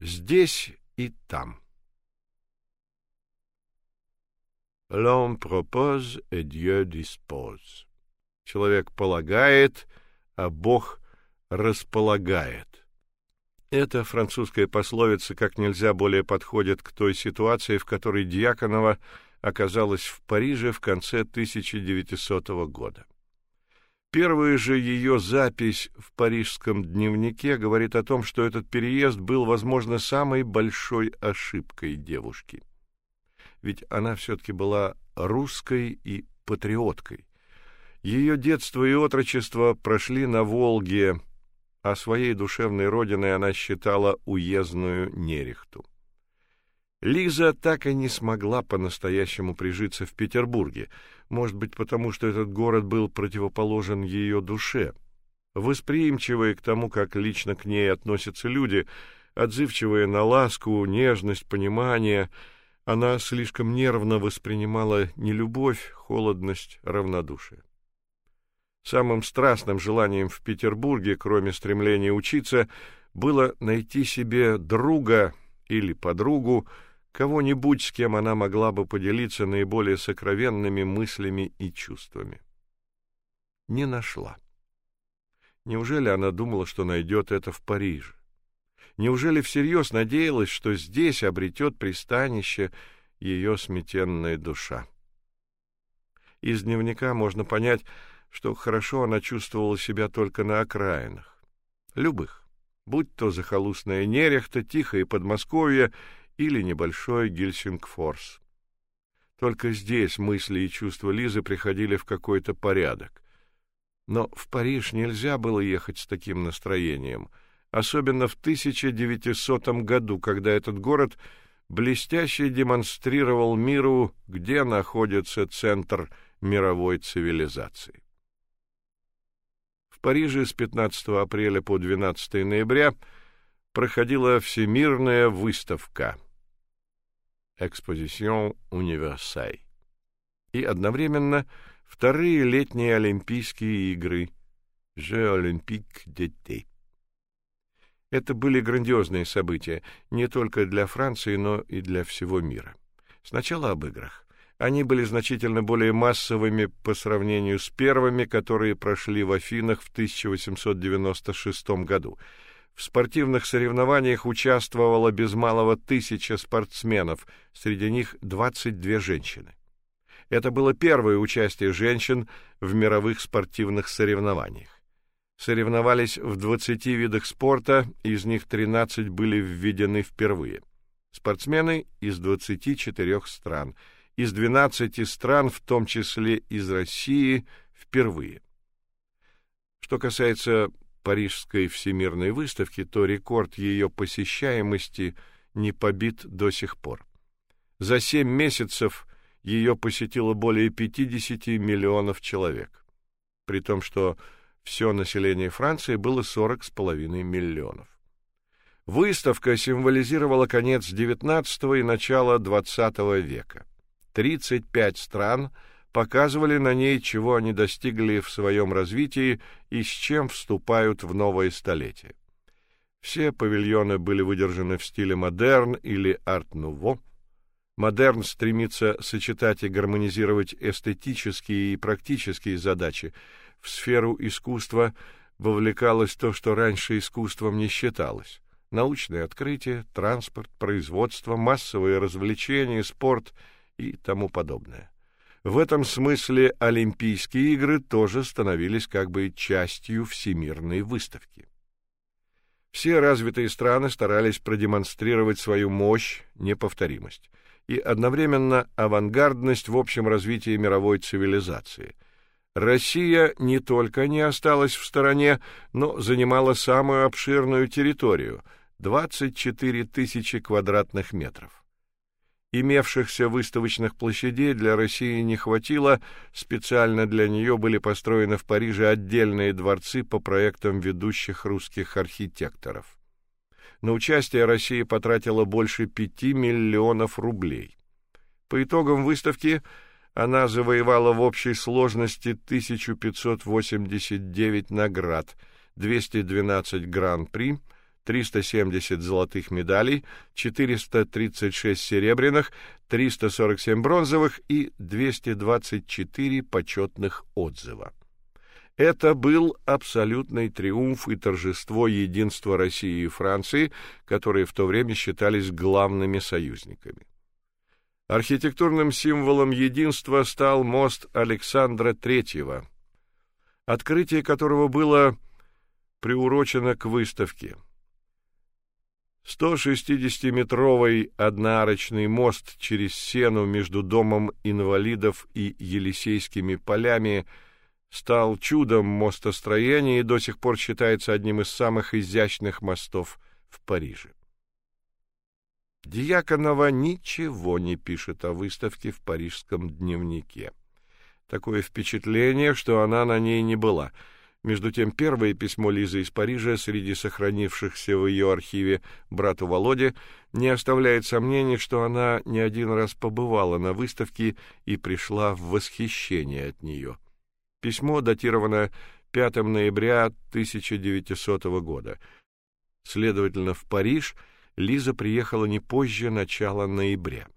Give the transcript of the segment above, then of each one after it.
Здесь и там. L'homme propose et Dieu dispose. Человек полагает, а Бог располагает. Эта французская пословица как нельзя более подходит к той ситуации, в которой Дьяконова оказалась в Париже в конце 1900 года. Первая же ее запись в парижском дневнике говорит о том, что этот переезд был, возможно, самой большой ошибкой девушки. Ведь она все таки была русской и патриоткой. Ее детство и отрочество прошли на Волге, а своей душевной родиной она считала уездную Нерехту. Лиза так и не смогла по-настоящему прижиться в Петербурге, может быть, потому что этот город был противоположен ее душе. Восприимчивая к тому, как лично к ней относятся люди, отзывчивая на ласку, нежность, понимание, она слишком нервно воспринимала нелюбовь, холодность, равнодушие. Самым страстным желанием в Петербурге, кроме стремления учиться, было найти себе друга или подругу, кого-нибудь, с кем она могла бы поделиться наиболее сокровенными мыслями и чувствами. Не нашла. Неужели она думала, что найдет это в Париже? Неужели всерьез надеялась, что здесь обретет пристанище ее сметенная душа? Из дневника можно понять, что хорошо она чувствовала себя только на окраинах, любых, будь то захолустная Нерехта, тихое Подмосковье или небольшой Гельсингфорс. Только здесь мысли и чувства Лизы приходили в какой-то порядок. Но в Париж нельзя было ехать с таким настроением, особенно в 1900 году, когда этот город блестяще демонстрировал миру, где находится центр мировой цивилизации. В Париже с 15 апреля по 12 ноября проходила всемирная выставка Экспозицион универсай. И одновременно вторые летние Олимпийские игры Jeux olympiques d'été. Это были грандиозные события не только для Франции, но и для всего мира. Сначала об играх. Они были значительно более массовыми по сравнению с первыми, которые прошли в Афинах в 1896 году. В спортивных соревнованиях участвовало без малого тысяча спортсменов, среди них 22 женщины. Это было первое участие женщин в мировых спортивных соревнованиях. Соревновались в 20 видах спорта, из них 13 были введены впервые. Спортсмены из 24 стран, из 12 стран, в том числе из России, впервые. Что касается Парижской всемирной выставки, то рекорд ее посещаемости не побит до сих пор. За семь месяцев ее посетило более 50 миллионов человек, при том, что все население Франции было сорок с половиной миллионов. Выставка символизировала конец XIX и начало XX века. 35 стран – показывали на ней, чего они достигли в своем развитии и с чем вступают в новое столетие. Все павильоны были выдержаны в стиле модерн или арт-нуво. Модерн стремится сочетать и гармонизировать эстетические и практические задачи. В сферу искусства вовлекалось то, что раньше искусством не считалось: научные открытия, транспорт, производство, массовые развлечения, спорт и тому подобное. В этом смысле Олимпийские игры тоже становились как бы частью всемирной выставки. Все развитые страны старались продемонстрировать свою мощь, неповторимость и одновременно авангардность в общем развитии мировой цивилизации. Россия не только не осталась в стороне, но занимала самую обширную территорию 24 тысячи квадратных метров. Имевшихся выставочных площадей для России не хватило, специально для нее были построены в Париже отдельные дворцы по проектам ведущих русских архитекторов. На участие Россия потратила больше пяти миллионов рублей. По итогам выставки она завоевала в общей сложности 1589 наград, 212 гран-при, 370 золотых медалей, 436 серебряных, 347 бронзовых и 224 почетных отзыва. Это был абсолютный триумф и торжество единства России и Франции, которые в то время считались главными союзниками. Архитектурным символом единства стал мост Александра III, открытие которого было приурочено к выставке. 160-метровый одноарочный мост через Сену между домом инвалидов и Елисейскими полями стал чудом мостостроения и до сих пор считается одним из самых изящных мостов в Париже. Дьяконова ничего не пишет о выставке в парижском дневнике. Такое впечатление, что она на ней не была. Между тем, первое письмо Лизы из Парижа среди сохранившихся в ее архиве брату Володе не оставляет сомнений, что она не один раз побывала на выставке и пришла в восхищение от нее. Письмо датировано 5 ноября 1900 года. Следовательно, в Париж – Лиза приехала не позже начала ноября.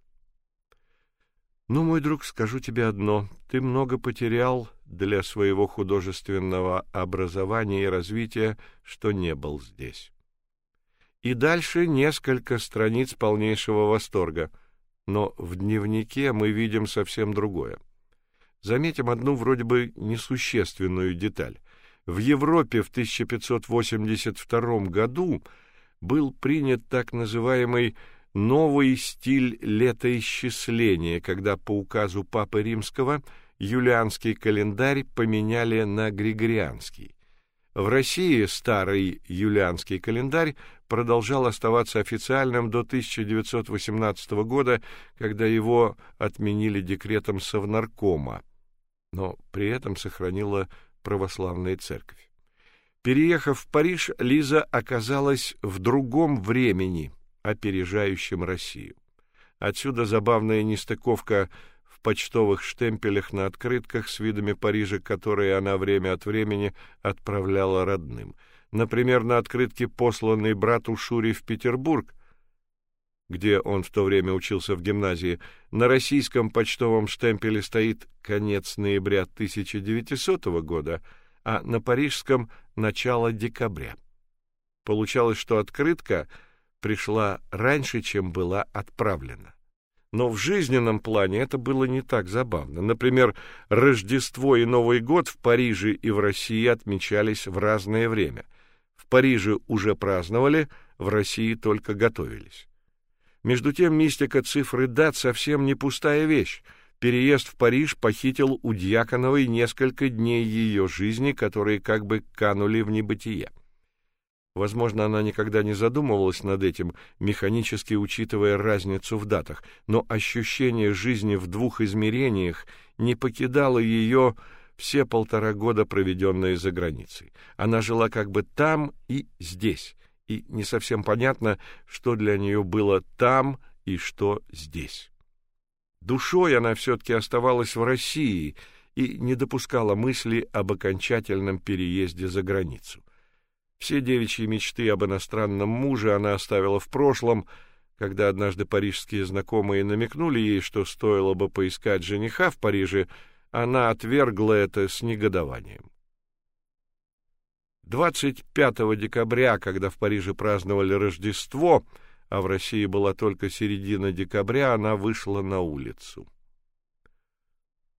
Ну, мой друг, скажу тебе одно: ты много потерял для своего художественного образования и развития, что не был здесь. И дальше несколько страниц полнейшего восторга, но в дневнике мы видим совсем другое. Заметим одну вроде бы несущественную деталь. В Европе в 1582 году был принят так называемый новый стиль летоисчисления, когда по указу папы Римского юлианский календарь поменяли на григорианский. В России старый юлианский календарь продолжал оставаться официальным до 1918 года, когда его отменили декретом Совнаркома, но при этом сохранила православная церковь. Переехав в Париж, Лиза оказалась в другом времени, опережающем Россию. Отсюда забавная нестыковка в почтовых штемпелях на открытках с видами Парижа, которые она время от времени отправляла родным. Например, на открытке, посланной брату Шуре в Петербург, где он в то время учился в гимназии, на российском почтовом штемпеле стоит конец ноября 1900 года, а на парижском начало декабря. Получалось, что открытка пришла раньше, чем была отправлена. Но в жизненном плане это было не так забавно. Например, Рождество и Новый год в Париже и в России отмечались в разное время. В Париже уже праздновали, в России только готовились. Между тем, мистика цифры дат совсем не пустая вещь. Переезд в Париж похитил у Дьяконовой несколько дней ее жизни, которые как бы канули в небытие. Возможно, она никогда не задумывалась над этим, механически учитывая разницу в датах, но ощущение жизни в двух измерениях не покидало ее все полтора года, проведенные за границей. Она жила как бы там и здесь, и не совсем понятно, что для нее было там и что здесь. Душой она все таки оставалась в России и не допускала мысли об окончательном переезде за границу. Все девичьи мечты об иностранном муже она оставила в прошлом, когда однажды парижские знакомые намекнули ей, что стоило бы поискать жениха в Париже, она отвергла это с негодованием. 25 декабря, когда в Париже праздновали Рождество, а в России была только середина декабря, она вышла на улицу.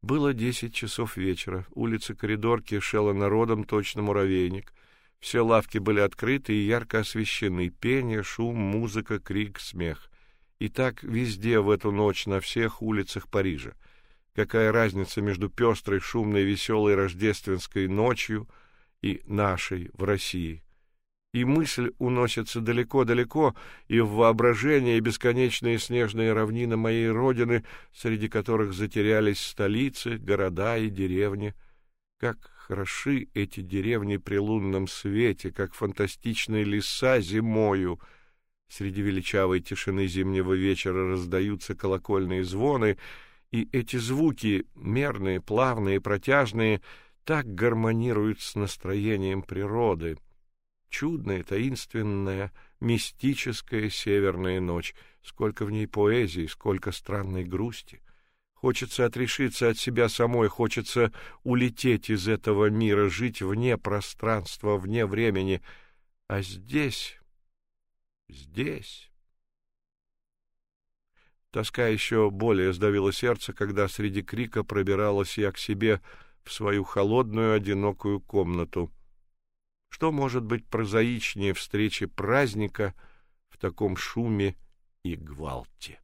Было десять часов вечера. Улица Коридор кишела народом, точно муравейник. Все лавки были открыты и ярко освещены. Пение, шум, музыка, крик, смех. И так везде в эту ночь на всех улицах Парижа. Какая разница между пестрой, шумной, веселой рождественской ночью и нашей в России? и мысль уносится далеко-далеко, и в воображение бесконечные снежные равнины моей родины, среди которых затерялись столицы, города и деревни. Как хороши эти деревни при лунном свете, как фантастичные леса зимою. Среди величавой тишины зимнего вечера раздаются колокольные звоны, и эти звуки, мерные, плавные, протяжные, так гармонируют с настроением природы. чудная, таинственная, мистическая северная ночь, сколько в ней поэзии, сколько странной грусти. Хочется отрешиться от себя самой, хочется улететь из этого мира, жить вне пространства, вне времени. А здесь, здесь... Тоска еще более сдавила сердце, когда среди крика пробиралась я к себе в свою холодную одинокую комнату. Что может быть прозаичнее встречи праздника в таком шуме и гвалте?